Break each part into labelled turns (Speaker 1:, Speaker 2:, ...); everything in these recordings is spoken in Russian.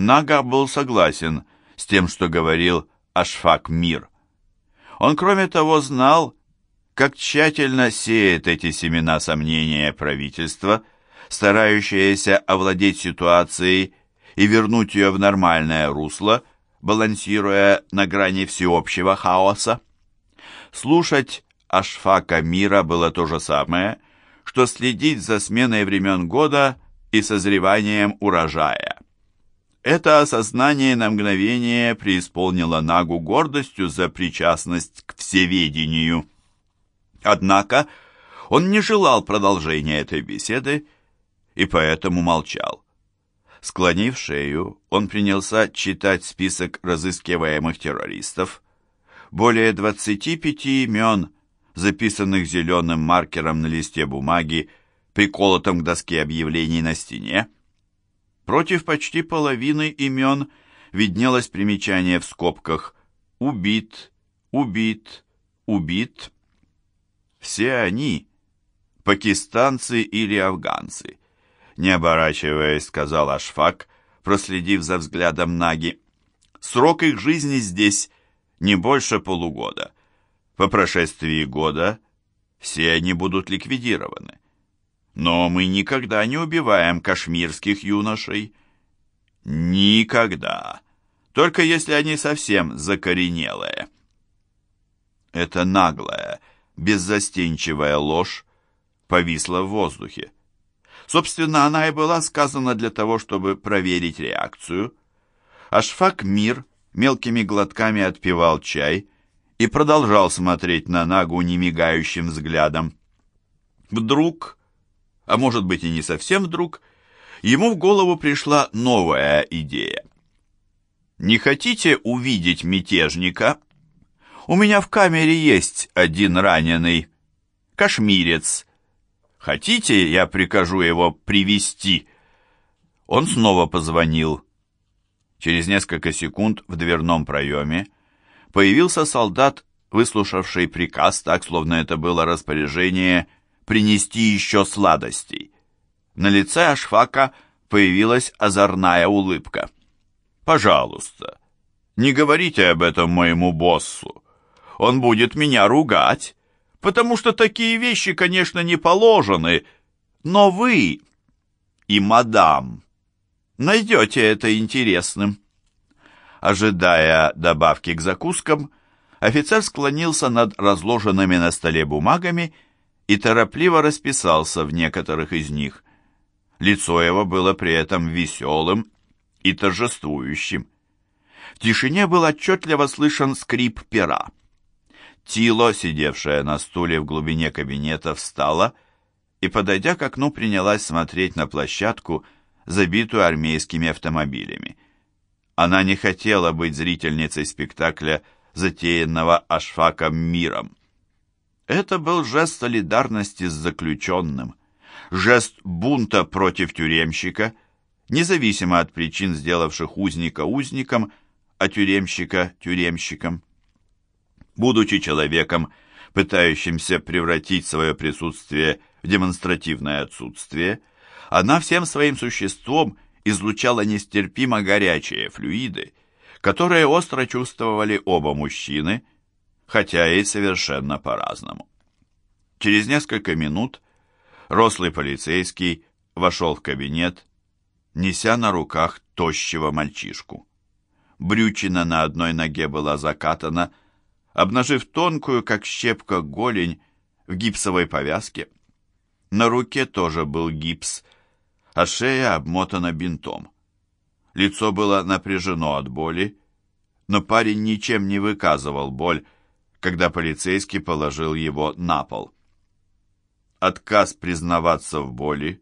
Speaker 1: Нага был согласен с тем, что говорил Ашфак Мир. Он, кроме того, знал, как тщательно сеет эти семена сомнения правительства, старающееся овладеть ситуацией и вернуть ее в нормальное русло, балансируя на грани всеобщего хаоса. Слушать Ашфака Мира было то же самое, что следить за сменой времен года и созреванием урожая. Это осознание на мгновение преисполнило Нагу гордостью за причастность к всеведению. Однако он не желал продолжения этой беседы и поэтому молчал. Склонив шею, он принялся читать список разыскиваемых террористов. Более 25 имен, записанных зеленым маркером на листе бумаги, приколотом к доске объявлений на стене. Против почти половины имен виднелось примечание в скобках «Убит», «Убит», «Убит». Все они – пакистанцы или афганцы. Не оборачиваясь, сказал Ашфак, проследив за взглядом Наги. Срок их жизни здесь не больше полугода. По прошествии года все они будут ликвидированы. Но мы никогда не убиваем кашмирских юношей. Никогда. Только если они совсем закоренелые. Это наглая, беззастенчивая ложь повисла в воздухе. Собственно, она и была сказана для того, чтобы проверить реакцию. Ашфак Мир мелкими глотками отпивал чай и продолжал смотреть на Нагу немигающим взглядом. Вдруг а может быть и не совсем вдруг, ему в голову пришла новая идея. «Не хотите увидеть мятежника? У меня в камере есть один раненый, кашмирец. Хотите, я прикажу его привести? Он снова позвонил. Через несколько секунд в дверном проеме появился солдат, выслушавший приказ так, словно это было распоряжение принести еще сладостей. На лице Ашфака появилась озорная улыбка. «Пожалуйста, не говорите об этом моему боссу. Он будет меня ругать, потому что такие вещи, конечно, не положены, но вы и мадам найдете это интересным». Ожидая добавки к закускам, офицер склонился над разложенными на столе бумагами и торопливо расписался в некоторых из них. Лицо его было при этом веселым и торжествующим. В тишине был отчетливо слышен скрип пера. Тило, сидевшая на стуле в глубине кабинета, встала и, подойдя к окну, принялась смотреть на площадку, забитую армейскими автомобилями. Она не хотела быть зрительницей спектакля, затеянного Ашфаком миром. Это был жест солидарности с заключенным, жест бунта против тюремщика, независимо от причин, сделавших узника узником, а тюремщика тюремщиком. Будучи человеком, пытающимся превратить свое присутствие в демонстративное отсутствие, она всем своим существом излучала нестерпимо горячие флюиды, которые остро чувствовали оба мужчины – хотя и совершенно по-разному. Через несколько минут рослый полицейский вошел в кабинет, неся на руках тощего мальчишку. Брючина на одной ноге была закатана, обнажив тонкую, как щепка, голень в гипсовой повязке. На руке тоже был гипс, а шея обмотана бинтом. Лицо было напряжено от боли, но парень ничем не выказывал боль, когда полицейский положил его на пол. Отказ признаваться в боли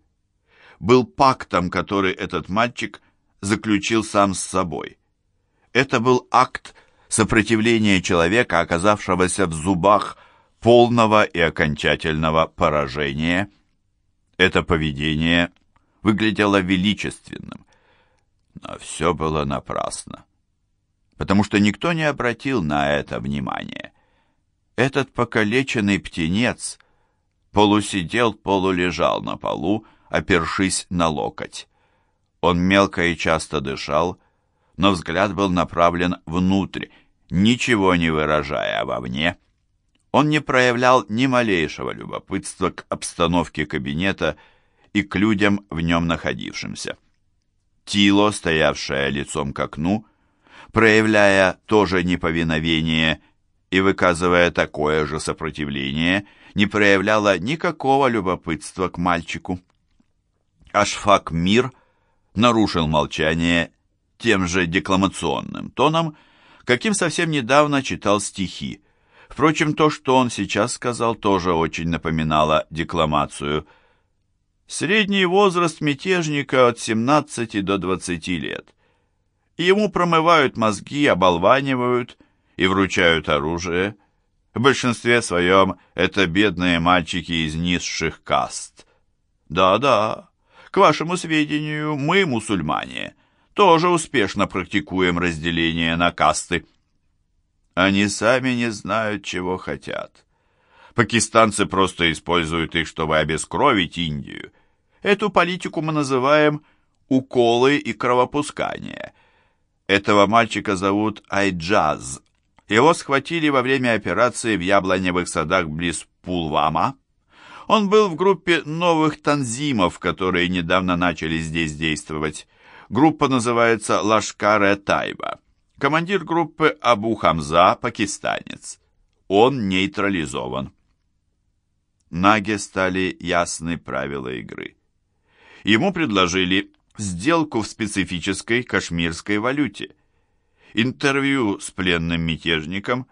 Speaker 1: был пактом, который этот мальчик заключил сам с собой. Это был акт сопротивления человека, оказавшегося в зубах полного и окончательного поражения. Это поведение выглядело величественным, но все было напрасно, потому что никто не обратил на это внимания. Этот покалеченный птенец полусидел, полулежал на полу, опершись на локоть. Он мелко и часто дышал, но взгляд был направлен внутрь, ничего не выражая вовне. Он не проявлял ни малейшего любопытства к обстановке кабинета и к людям в нем находившимся. Тило, стоявшее лицом к окну, проявляя тоже неповиновение и выказывая такое же сопротивление, не проявляла никакого любопытства к мальчику. Ашфак Мир нарушил молчание тем же декламационным тоном, каким совсем недавно читал стихи. Впрочем, то, что он сейчас сказал, тоже очень напоминало декламацию. Средний возраст мятежника от 17 до 20 лет. Ему промывают мозги, оболванивают и вручают оружие. В большинстве своем это бедные мальчики из низших каст. Да-да, к вашему сведению, мы, мусульмане, тоже успешно практикуем разделение на касты. Они сами не знают, чего хотят. Пакистанцы просто используют их, чтобы обескровить Индию. Эту политику мы называем «уколы и кровопускание». Этого мальчика зовут Айджаз. Его схватили во время операции в яблоневых садах близ Пулвама. Он был в группе новых танзимов, которые недавно начали здесь действовать. Группа называется Лашкаре Тайба. Командир группы Абу Хамза, пакистанец. Он нейтрализован. Наге стали ясны правила игры. Ему предложили сделку в специфической кашмирской валюте. Интервью с пленным мятежником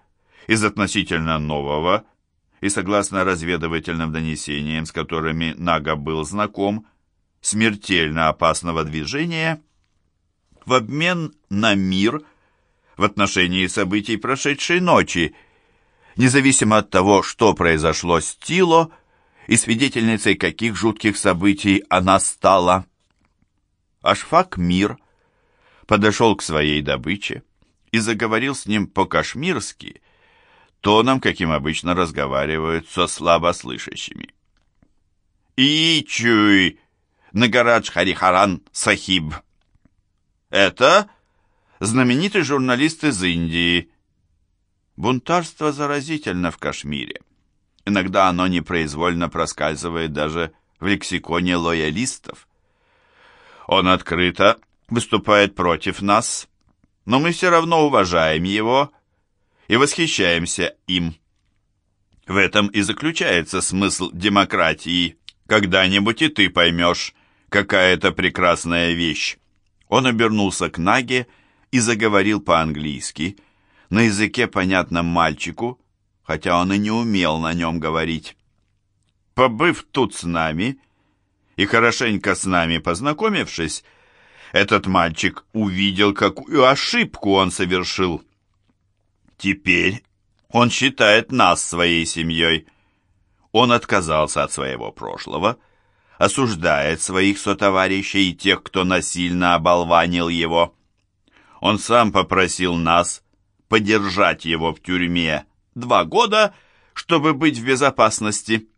Speaker 1: из относительно нового и, согласно разведывательным донесениям, с которыми Нага был знаком, смертельно опасного движения, в обмен на мир в отношении событий прошедшей ночи, независимо от того, что произошло с Тило и свидетельницей каких жутких событий она стала. Ашфак Мир подошел к своей добыче и заговорил с ним по-кашмирски, тоном, каким обычно разговаривают со слабослышащими. «Ичуй, Нагарадж Харихаран Сахиб!» «Это знаменитый журналист из Индии». Бунтарство заразительно в Кашмире. Иногда оно непроизвольно проскальзывает даже в лексиконе лоялистов. Он открыто выступает против нас, но мы все равно уважаем его и восхищаемся им. В этом и заключается смысл демократии. Когда-нибудь и ты поймешь, какая это прекрасная вещь. Он обернулся к Наге и заговорил по-английски, на языке, понятном мальчику, хотя он и не умел на нем говорить. Побыв тут с нами и хорошенько с нами познакомившись, этот мальчик увидел, какую ошибку он совершил. Теперь он считает нас своей семьей. Он отказался от своего прошлого, осуждает своих сотоварищей и тех, кто насильно оболванил его. Он сам попросил нас подержать его в тюрьме два года, чтобы быть в безопасности.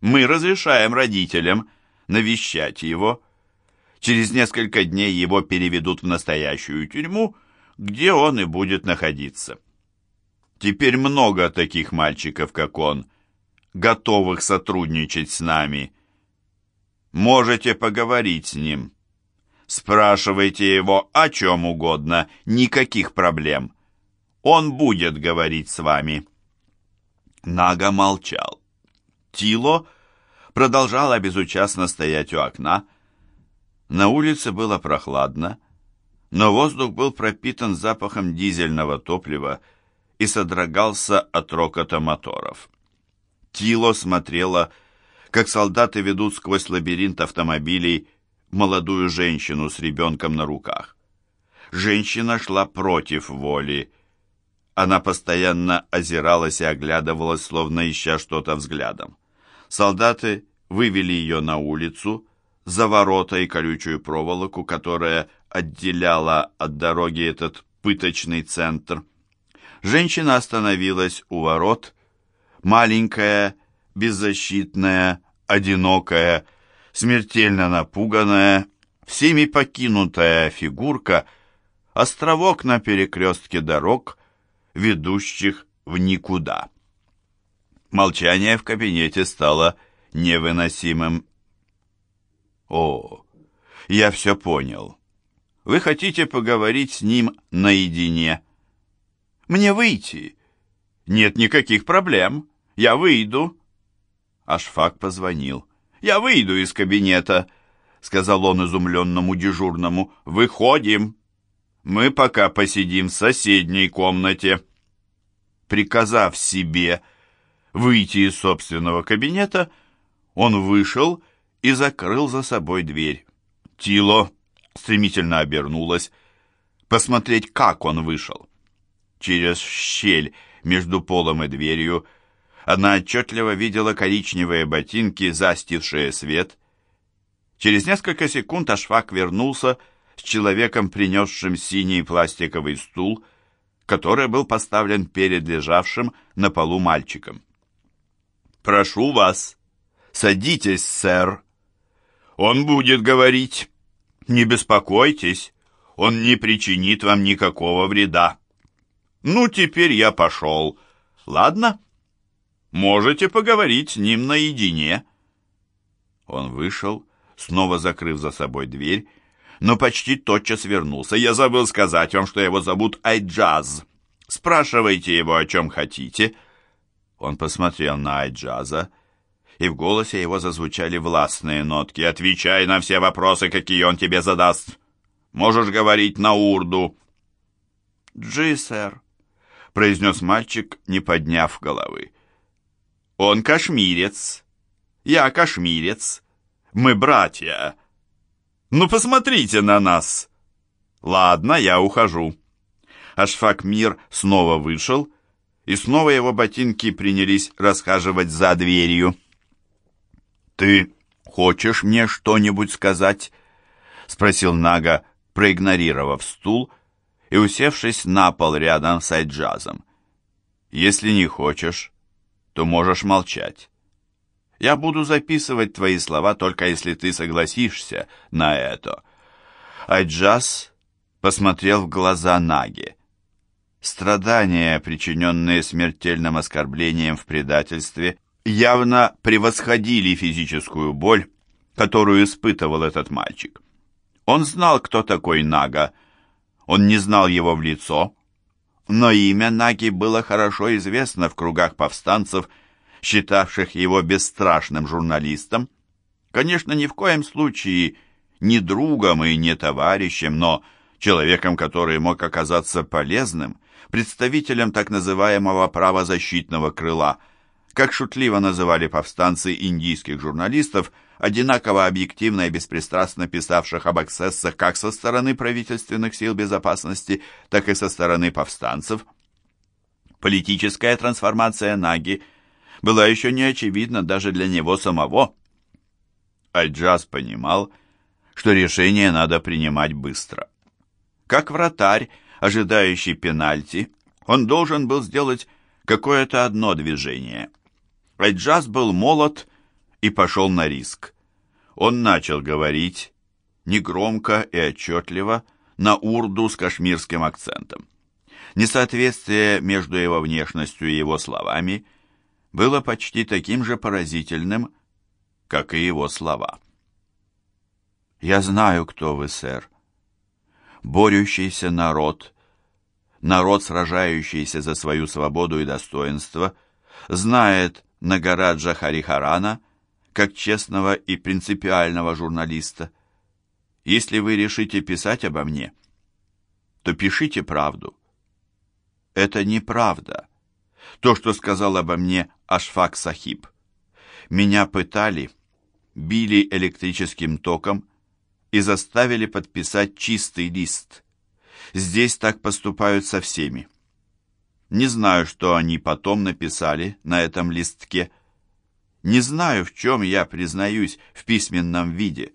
Speaker 1: Мы разрешаем родителям навещать его. Через несколько дней его переведут в настоящую тюрьму, где он и будет находиться. Теперь много таких мальчиков, как он, готовых сотрудничать с нами. Можете поговорить с ним. Спрашивайте его о чем угодно, никаких проблем. Он будет говорить с вами». Нага молчал. Тило продолжала безучастно стоять у окна. На улице было прохладно, но воздух был пропитан запахом дизельного топлива, и содрогался от рокота моторов. Тило смотрела, как солдаты ведут сквозь лабиринт автомобилей молодую женщину с ребенком на руках. Женщина шла против воли. Она постоянно озиралась и оглядывалась, словно ища что-то взглядом. Солдаты вывели ее на улицу, за ворота и колючую проволоку, которая отделяла от дороги этот пыточный центр. Женщина остановилась у ворот, маленькая, беззащитная, одинокая, смертельно напуганная, всеми покинутая фигурка Островок на перекрестке дорог, ведущих в никуда. Молчание в кабинете стало невыносимым. «О, я все понял. Вы хотите поговорить с ним наедине?» «Мне выйти?» «Нет никаких проблем. Я выйду». Ашфак позвонил. «Я выйду из кабинета», — сказал он изумленному дежурному. «Выходим. Мы пока посидим в соседней комнате». Приказав себе выйти из собственного кабинета, он вышел и закрыл за собой дверь. Тило стремительно обернулась, посмотреть, как он вышел. Через щель между полом и дверью она отчетливо видела коричневые ботинки, застившие свет. Через несколько секунд Ашфак вернулся с человеком, принесшим синий пластиковый стул, который был поставлен перед лежавшим на полу мальчиком. «Прошу вас, садитесь, сэр. Он будет говорить. Не беспокойтесь, он не причинит вам никакого вреда. Ну, теперь я пошел. Ладно? Можете поговорить с ним наедине». Он вышел, снова закрыв за собой дверь, но почти тотчас вернулся. «Я забыл сказать вам, что его зовут Айджаз. Спрашивайте его, о чем хотите». Он посмотрел на Айджаза, и в голосе его зазвучали властные нотки. «Отвечай на все вопросы, какие он тебе задаст. Можешь говорить на урду».
Speaker 2: «Джи, сэр», —
Speaker 1: произнес мальчик, не подняв головы. «Он кашмирец. Я кашмирец. Мы братья. Ну, посмотрите на нас. Ладно, я ухожу». Ашфак Мир снова вышел, — и снова его ботинки принялись расхаживать за дверью. «Ты хочешь мне что-нибудь сказать?» — спросил Нага, проигнорировав стул и усевшись на пол рядом с Айджазом. «Если не хочешь, то можешь молчать. Я буду записывать твои слова, только если ты согласишься на это». Айджаз посмотрел в глаза Наги. Страдания, причиненные смертельным оскорблением в предательстве, явно превосходили физическую боль, которую испытывал этот мальчик. Он знал, кто такой Нага. Он не знал его в лицо, но имя Наги было хорошо известно в кругах повстанцев, считавших его бесстрашным журналистом. Конечно, ни в коем случае не другом и не товарищем, но человеком, который мог оказаться полезным, представителем так называемого правозащитного крыла, как шутливо называли повстанцы индийских журналистов, одинаково объективно и беспристрастно писавших об эксцессах как со стороны правительственных сил безопасности, так и со стороны повстанцев. Политическая трансформация Наги была еще не очевидна даже для него самого. Аль-Джаз понимал, что решение надо принимать быстро. Как вратарь, ожидающий пенальти, он должен был сделать какое-то одно движение. Айджаз был молод и пошел на риск. Он начал говорить негромко и отчетливо на урду с кашмирским акцентом. Несоответствие между его внешностью и его словами было почти таким же поразительным, как и его слова. «Я знаю, кто вы, сэр борющийся народ, народ, сражающийся за свою свободу и достоинство, знает Нагараджа Харихарана как честного и принципиального журналиста. Если вы решите писать обо мне, то пишите правду. Это неправда. То, что сказал обо мне Ашфак Сахиб. Меня пытали, били электрическим током, и заставили подписать чистый лист. Здесь так поступают со всеми. Не знаю, что они потом написали на этом листке. Не знаю, в чем я признаюсь в письменном виде.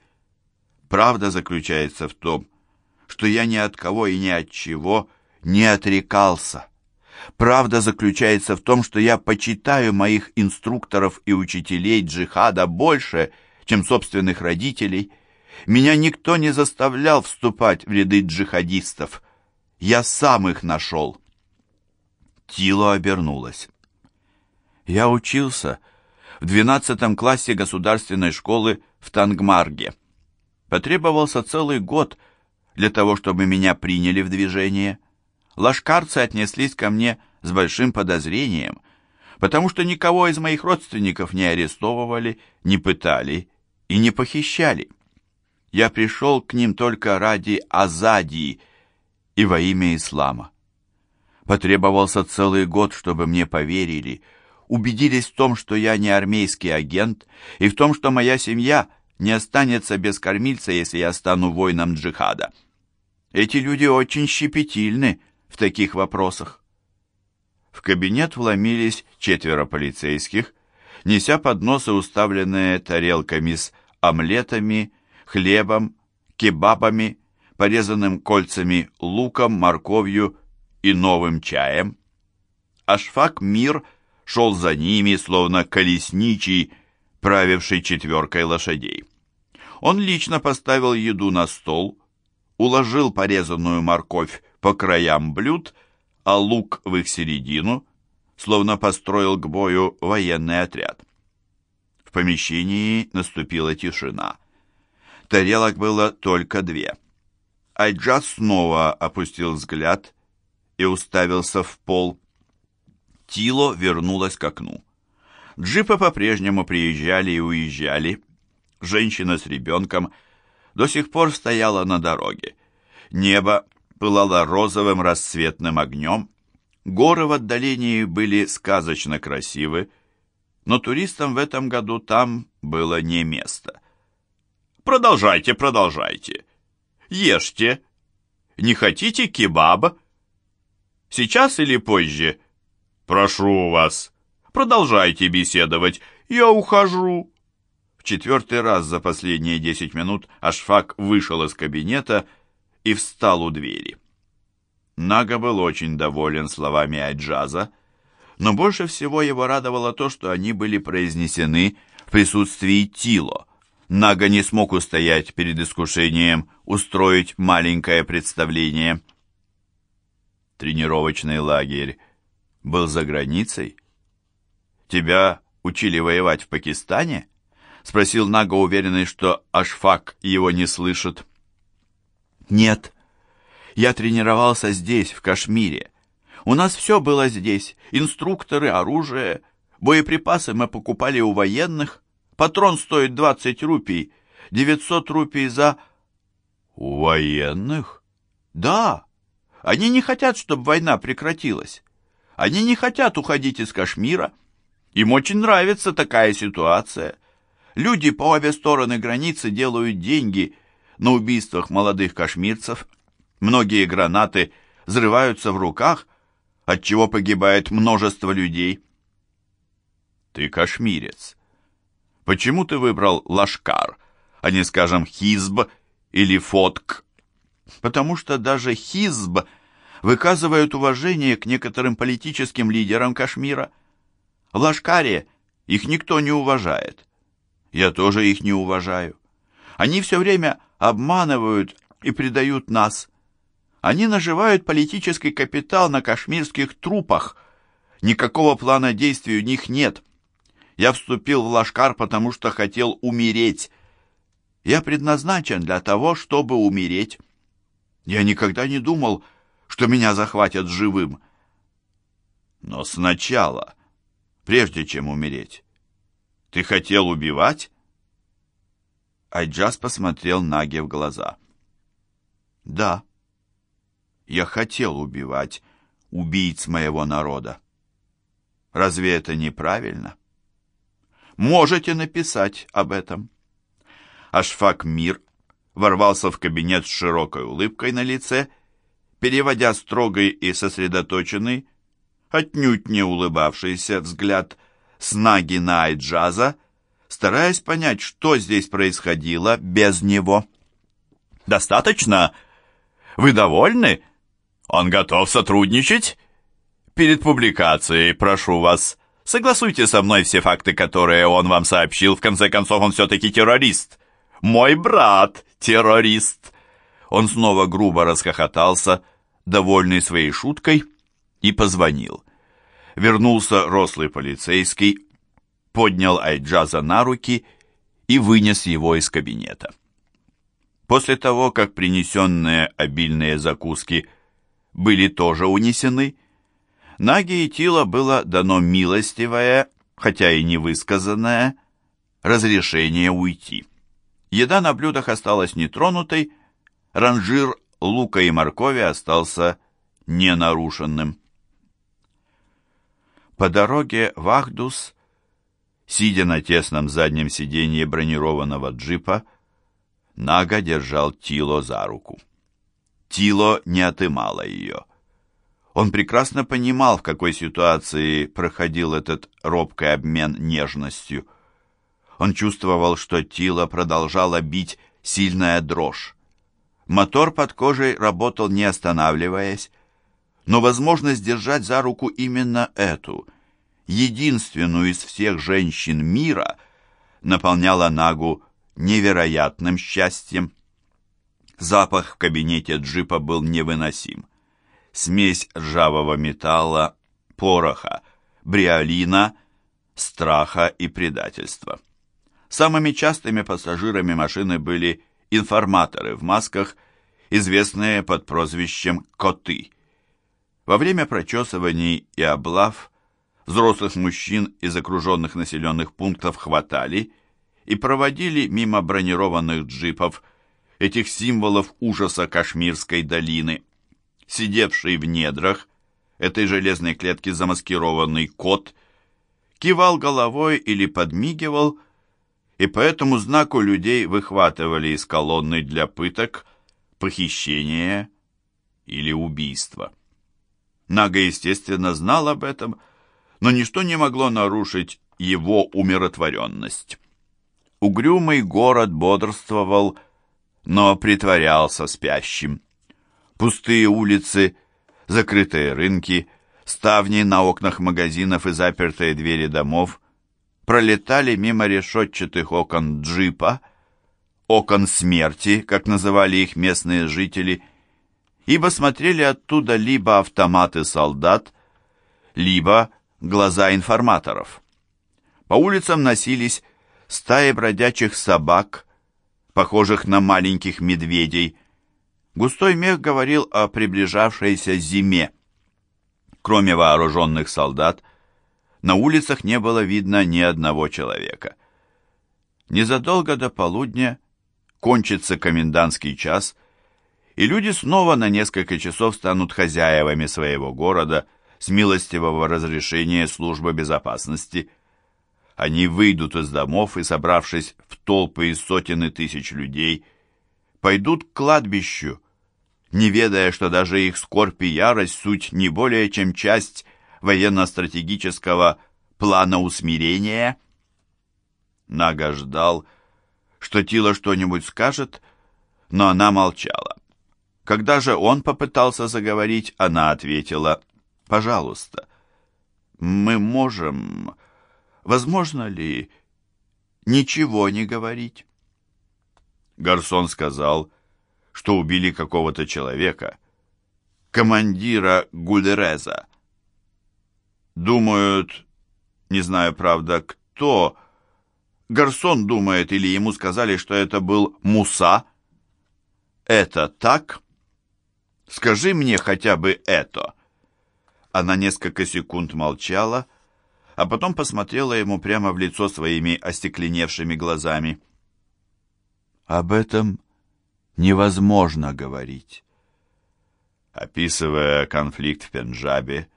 Speaker 1: Правда заключается в том, что я ни от кого и ни от чего не отрекался. Правда заключается в том, что я почитаю моих инструкторов и учителей джихада больше, чем собственных родителей – меня никто не заставлял вступать в ряды джихадистов. Я сам их нашел. Тило обернулась. Я учился в двенадцатом классе государственной школы в Тангмарге. Потребовался целый год для того, чтобы меня приняли в движение. Лашкарцы отнеслись ко мне с большим подозрением, потому что никого из моих родственников не арестовывали, не пытали и не похищали. Я пришел к ним только ради Азадии и во имя ислама. Потребовался целый год, чтобы мне поверили, убедились в том, что я не армейский агент, и в том, что моя семья не останется без кормильца, если я стану воином джихада. Эти люди очень щепетильны в таких вопросах. В кабинет вломились четверо полицейских, неся подносы, уставленные тарелками с омлетами, хлебом, кебабами, порезанным кольцами луком, морковью и новым чаем. Ашфак Мир шел за ними, словно колесничий, правивший четверкой лошадей. Он лично поставил еду на стол, уложил порезанную морковь по краям блюд а лук в их середину, словно построил к бою военный отряд. В помещении наступила тишина. Тарелок было только две. Айджаз снова опустил взгляд и уставился в пол. Тило вернулась к окну. Джипы по-прежнему приезжали и уезжали. Женщина с ребенком до сих пор стояла на дороге. Небо пылала розовым расцветным огнем, горы в отдалении были сказочно красивы, но туристам в этом году там было не место. «Продолжайте, продолжайте. Ешьте. Не хотите кебаба? Сейчас или позже? Прошу вас. Продолжайте беседовать. Я ухожу». В четвертый раз за последние десять минут Ашфак вышел из кабинета и встал у двери. Нага был очень доволен словами Айджаза, но больше всего его радовало то, что они были произнесены в присутствии Тило. Нага не смог устоять перед искушением устроить маленькое представление. Тренировочный лагерь был за границей? Тебя учили воевать в Пакистане? Спросил Нага, уверенный, что Ашфак его не слышит. Нет. Я тренировался здесь, в Кашмире. У нас все было здесь. Инструкторы, оружие, боеприпасы мы покупали у военных. Патрон стоит 20 рупий. 900 рупий за... У военных? Да. Они не хотят, чтобы война прекратилась. Они не хотят уходить из Кашмира. Им очень нравится такая ситуация. Люди по обе стороны границы делают деньги на убийствах молодых кашмирцев. Многие гранаты взрываются в руках, от чего погибает множество людей. Ты кашмирец. Почему ты выбрал Лашкар, а не, скажем, Хизб или Фотк? Потому что даже Хизб выказывает уважение к некоторым политическим лидерам Кашмира. В Лашкаре их никто не уважает. Я тоже их не уважаю. Они все время обманывают и предают нас. Они наживают политический капитал на кашмирских трупах. Никакого плана действий у них нет. Я вступил в Лашкар, потому что хотел умереть. Я предназначен для того, чтобы умереть. Я никогда не думал, что меня захватят живым. Но сначала, прежде чем умереть, ты хотел убивать? Айджаз посмотрел Наге в глаза. «Да, я хотел убивать убийц моего народа. Разве это неправильно? Можете написать об этом». Ашфак Мир ворвался в кабинет с широкой улыбкой на лице, переводя строгий и сосредоточенный, отнюдь не улыбавшийся взгляд с Наги на Айджаза, стараясь понять, что здесь происходило без него. «Достаточно? Вы довольны? Он готов сотрудничать? Перед публикацией, прошу вас, согласуйте со мной все факты, которые он вам сообщил. В конце концов, он все-таки террорист. Мой брат террорист!» Он снова грубо расхохотался, довольный своей шуткой, и позвонил. Вернулся рослый полицейский, поднял Айджаза на руки и вынес его из кабинета. После того, как принесенные обильные закуски были тоже унесены, Наги и Тила было дано милостивое, хотя и невысказанное, разрешение уйти. Еда на блюдах осталась нетронутой, ранжир лука и моркови остался ненарушенным. По дороге в Ахдус, сидя на тесном заднем сиденье бронированного джипа, Нага держал Тило за руку. Тило не отымала ее. Он прекрасно понимал, в какой ситуации проходил этот робкий обмен нежностью. Он чувствовал, что Тило продолжала бить сильная дрожь. Мотор под кожей работал не останавливаясь, но возможность держать за руку именно эту, единственную из всех женщин мира, наполняла Нагу невероятным счастьем. Запах в кабинете джипа был невыносим. Смесь ржавого металла, пороха, бриолина, страха и предательства. Самыми частыми пассажирами машины были информаторы в масках, известные под прозвищем «коты». Во время прочесываний и облав взрослых мужчин из окруженных населенных пунктов хватали и проводили мимо бронированных джипов этих символов ужаса Кашмирской долины. Сидевший в недрах этой железной клетки замаскированный кот кивал головой или подмигивал, и по этому знаку людей выхватывали из колонны для пыток, похищения или убийства. Нага, естественно, знал об этом, но ничто не могло нарушить его умиротворенность. Угрюмый город бодрствовал, но притворялся спящим. Пустые улицы, закрытые рынки, ставни на окнах магазинов и запертые двери домов пролетали мимо решетчатых окон джипа, окон смерти, как называли их местные жители, ибо смотрели оттуда либо автоматы солдат, либо глаза информаторов. По улицам носились стаи бродячих собак, похожих на маленьких медведей. Густой мех говорил о приближавшейся зиме. Кроме вооруженных солдат, на улицах не было видно ни одного человека. Незадолго до полудня кончится комендантский час, и люди снова на несколько часов станут хозяевами своего города с милостивого разрешения службы безопасности. Они выйдут из домов и, собравшись в толпы из сотен и тысяч людей, пойдут к кладбищу, не ведая, что даже их скорбь и ярость суть не более чем часть военно-стратегического плана усмирения. Нага ждал, что Тила что-нибудь скажет, но она молчала. Когда же он попытался заговорить, она ответила, «Пожалуйста, мы можем... Возможно ли ничего не говорить?» Гарсон сказал, что убили какого-то человека, командира Гульдереза. Думают, не знаю, правда, кто... Гарсон думает, или ему сказали, что это был Муса. Это так? Скажи мне хотя бы это. Она несколько секунд молчала, а потом посмотрела ему прямо в лицо своими остекленевшими глазами. Об этом невозможно говорить. Описывая конфликт в Пенджабе,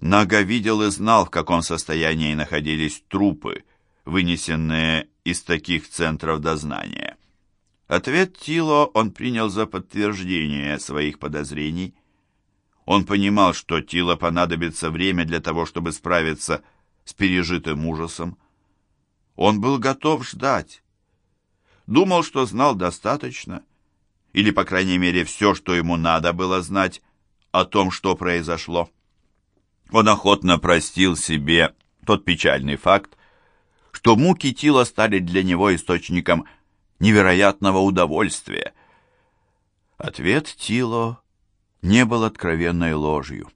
Speaker 1: Нага видел и знал, в каком состоянии находились трупы, вынесенные из таких центров дознания. Ответ Тило он принял за подтверждение своих подозрений. Он понимал, что Тило понадобится время для того, чтобы справиться с пережитым ужасом. Он был готов ждать. Думал, что знал достаточно, или, по крайней мере, все, что ему надо было знать о том, что произошло. Он охотно простил себе тот печальный факт, что муки Тила стали для него источником невероятного удовольствия. Ответ Тило не был откровенной ложью.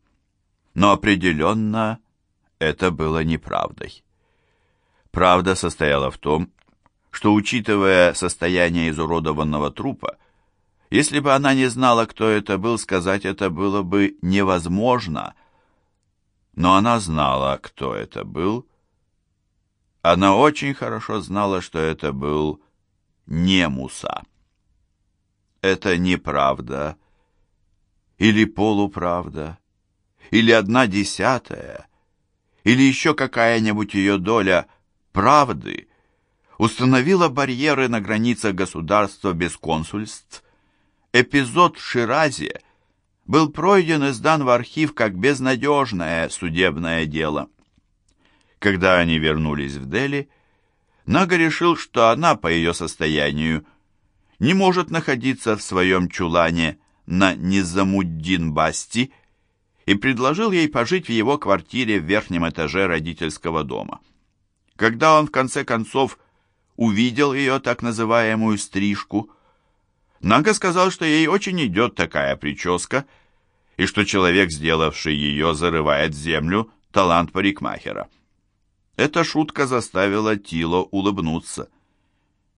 Speaker 1: Но определенно это было неправдой. Правда состояла в том, что, учитывая состояние изуродованного трупа, если бы она не знала, кто это был, сказать это было бы невозможно. Но она знала, кто это был. Она очень хорошо знала, что это был не Муса. Это неправда или полуправда, или одна десятая, или еще какая-нибудь ее доля правды установила барьеры на границах государства без консульств. Эпизод в Ширазе был пройден и сдан в архив как безнадежное судебное дело. Когда они вернулись в Дели, Нага решил, что она, по ее состоянию, не может находиться в своем чулане на Низамуддин-Басти и предложил ей пожить в его квартире в верхнем этаже родительского дома. Когда он в конце концов увидел ее так называемую стрижку, Нага сказал, что ей очень идет такая прическа и что человек, сделавший ее, зарывает в землю талант парикмахера. Эта шутка заставила Тило улыбнуться –